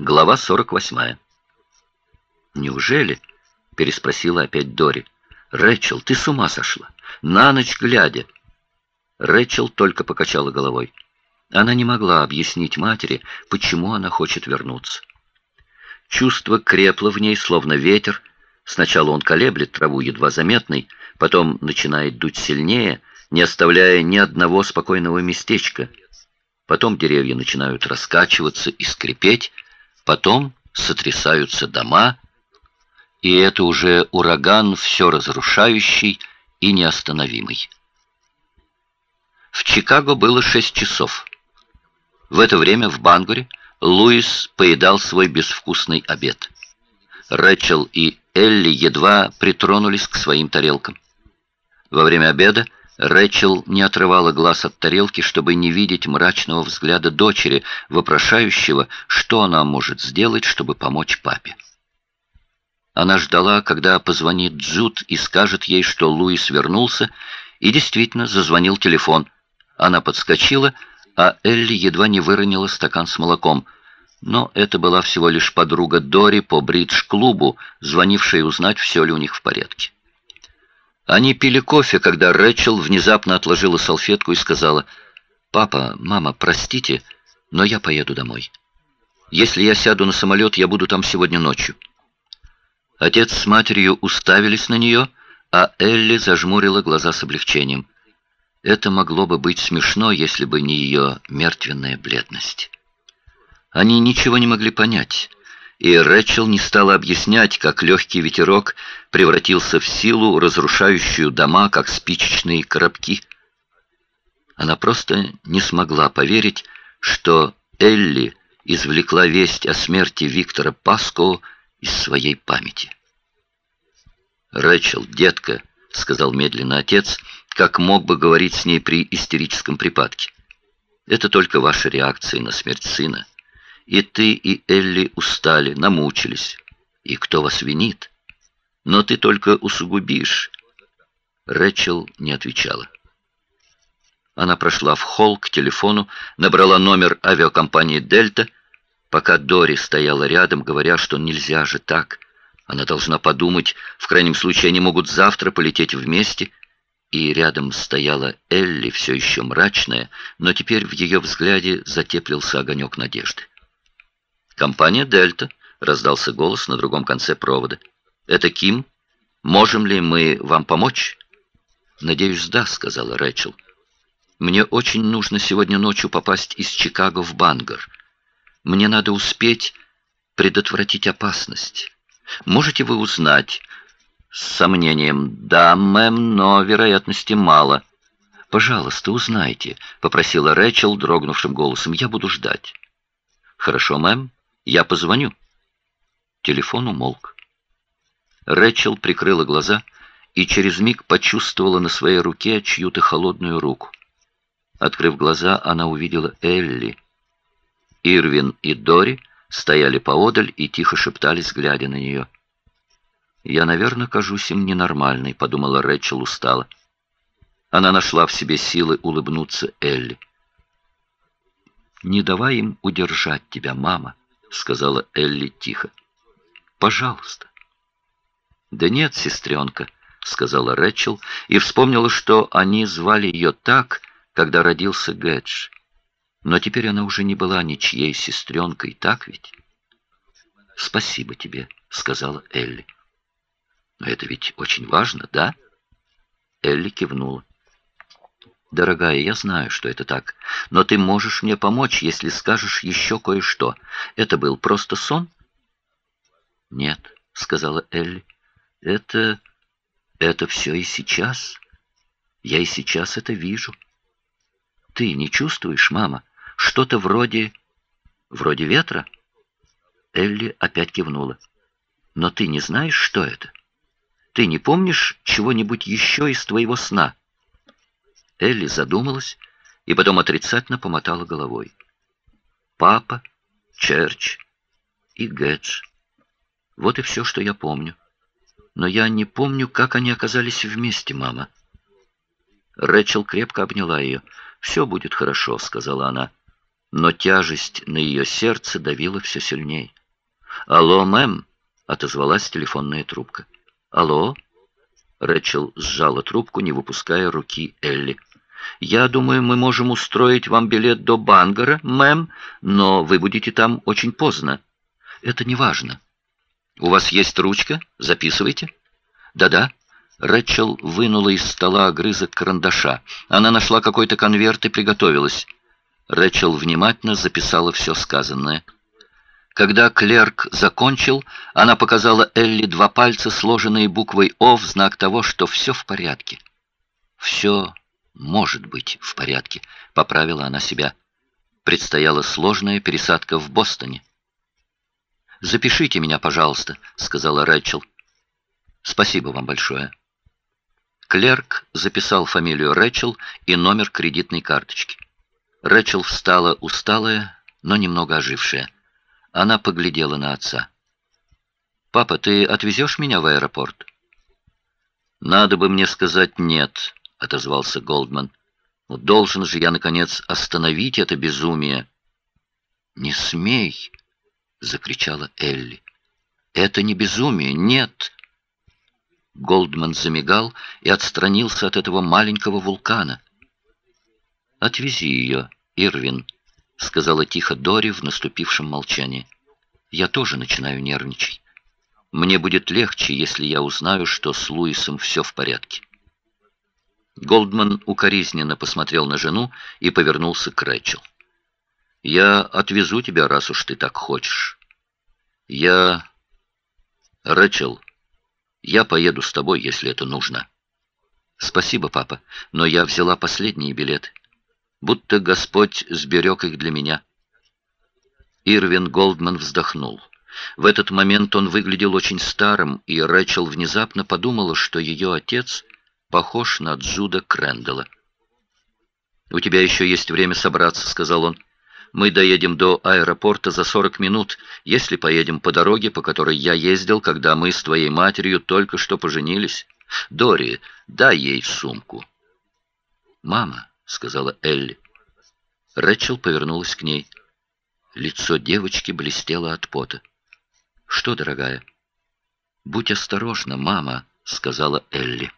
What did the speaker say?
Глава 48. «Неужели?» — переспросила опять Дори. «Рэчел, ты с ума сошла? На ночь глядя!» Рэчел только покачала головой. Она не могла объяснить матери, почему она хочет вернуться. Чувство крепло в ней, словно ветер. Сначала он колеблет траву едва заметной, потом начинает дуть сильнее, не оставляя ни одного спокойного местечка. Потом деревья начинают раскачиваться и скрипеть, Потом сотрясаются дома, и это уже ураган все разрушающий и неостановимый. В Чикаго было шесть часов. В это время в Бангоре Луис поедал свой безвкусный обед. Рэчел и Элли едва притронулись к своим тарелкам. Во время обеда Рэчел не отрывала глаз от тарелки, чтобы не видеть мрачного взгляда дочери, вопрошающего, что она может сделать, чтобы помочь папе. Она ждала, когда позвонит Джуд и скажет ей, что Луис вернулся, и действительно зазвонил телефон. Она подскочила, а Элли едва не выронила стакан с молоком. Но это была всего лишь подруга Дори по бридж-клубу, звонившая узнать, все ли у них в порядке. Они пили кофе, когда Рэчел внезапно отложила салфетку и сказала, «Папа, мама, простите, но я поеду домой. Если я сяду на самолет, я буду там сегодня ночью». Отец с матерью уставились на нее, а Элли зажмурила глаза с облегчением. Это могло бы быть смешно, если бы не ее мертвенная бледность. Они ничего не могли понять и Рэчел не стала объяснять, как легкий ветерок превратился в силу, разрушающую дома, как спичечные коробки. Она просто не смогла поверить, что Элли извлекла весть о смерти Виктора Паско из своей памяти. «Рэчел, детка», — сказал медленно отец, как мог бы говорить с ней при истерическом припадке, — «это только ваша реакция на смерть сына». И ты, и Элли устали, намучились. И кто вас винит? Но ты только усугубишь. Рэчел не отвечала. Она прошла в холл к телефону, набрала номер авиакомпании «Дельта», пока Дори стояла рядом, говоря, что нельзя же так. Она должна подумать, в крайнем случае они могут завтра полететь вместе. И рядом стояла Элли, все еще мрачная, но теперь в ее взгляде затеплился огонек надежды. «Компания «Дельта», — раздался голос на другом конце провода. «Это Ким. Можем ли мы вам помочь?» «Надеюсь, да», — сказала Рэчел. «Мне очень нужно сегодня ночью попасть из Чикаго в Бангар. Мне надо успеть предотвратить опасность. Можете вы узнать?» «С сомнением. Да, мэм, но вероятности мало». «Пожалуйста, узнайте», — попросила Рэчел дрогнувшим голосом. «Я буду ждать». «Хорошо, мэм. Я позвоню». Телефон умолк. Рэчел прикрыла глаза и через миг почувствовала на своей руке чью-то холодную руку. Открыв глаза, она увидела Элли. Ирвин и Дори стояли поодаль и тихо шептались, глядя на нее. «Я, наверное, кажусь им ненормальной», — подумала Рэчел устало. Она нашла в себе силы улыбнуться Элли. «Не давай им удержать тебя, мама», — сказала Элли тихо. «Пожалуйста». «Да нет, сестренка», — сказала Рэчел, и вспомнила, что они звали ее так, когда родился Гэдж. Но теперь она уже не была ничьей сестренкой, так ведь? «Спасибо тебе», — сказала Элли. «Но это ведь очень важно, да?» Элли кивнула. «Дорогая, я знаю, что это так, но ты можешь мне помочь, если скажешь еще кое-что. Это был просто сон?» «Нет», — сказала Элли, — «это... это все и сейчас. Я и сейчас это вижу. Ты не чувствуешь, мама, что-то вроде... вроде ветра?» Элли опять кивнула. «Но ты не знаешь, что это? Ты не помнишь чего-нибудь еще из твоего сна?» Элли задумалась и потом отрицательно помотала головой. Папа, Черч и Гэдж. Вот и все, что я помню. Но я не помню, как они оказались вместе, мама. Рэчел крепко обняла ее. «Все будет хорошо», — сказала она. но тяжесть на ее сердце давила все сильнее. «Алло, мэм!» — отозвалась телефонная трубка. «Алло?» Рэчел сжала трубку, не выпуская руки Элли. «Я думаю, мы можем устроить вам билет до Бангара, мэм, но вы будете там очень поздно. Это не важно. У вас есть ручка? Записывайте». «Да-да». Рэчел вынула из стола огрызок карандаша. Она нашла какой-то конверт и приготовилась. Рэчел внимательно записала все сказанное. Когда клерк закончил, она показала Элли два пальца, сложенные буквой «О» в знак того, что все в порядке. «Все может быть в порядке», — поправила она себя. Предстояла сложная пересадка в Бостоне. «Запишите меня, пожалуйста», — сказала Рэчел. «Спасибо вам большое». Клерк записал фамилию Рэчел и номер кредитной карточки. Рэчел встала усталая, но немного ожившая. Она поглядела на отца. «Папа, ты отвезешь меня в аэропорт?» «Надо бы мне сказать «нет», — отозвался Голдман. «Должен же я, наконец, остановить это безумие». «Не смей!» — закричала Элли. «Это не безумие, нет!» Голдман замигал и отстранился от этого маленького вулкана. «Отвези ее, Ирвин», — сказала тихо Дори в наступившем молчании. «Я тоже начинаю нервничать. Мне будет легче, если я узнаю, что с Луисом все в порядке». Голдман укоризненно посмотрел на жену и повернулся к Рэчел. «Я отвезу тебя, раз уж ты так хочешь. Я... Рэчел, я поеду с тобой, если это нужно». «Спасибо, папа, но я взяла последние билеты будто Господь сберег их для меня. Ирвин Голдман вздохнул. В этот момент он выглядел очень старым, и Рэчел внезапно подумала, что ее отец похож на Джуда Крэндалла. «У тебя еще есть время собраться», — сказал он. «Мы доедем до аэропорта за 40 минут, если поедем по дороге, по которой я ездил, когда мы с твоей матерью только что поженились. Дори, дай ей сумку». «Мама», — сказала Элли. Рэчел повернулась к ней. Лицо девочки блестело от пота. «Что, дорогая?» «Будь осторожна, мама», — сказала Элли.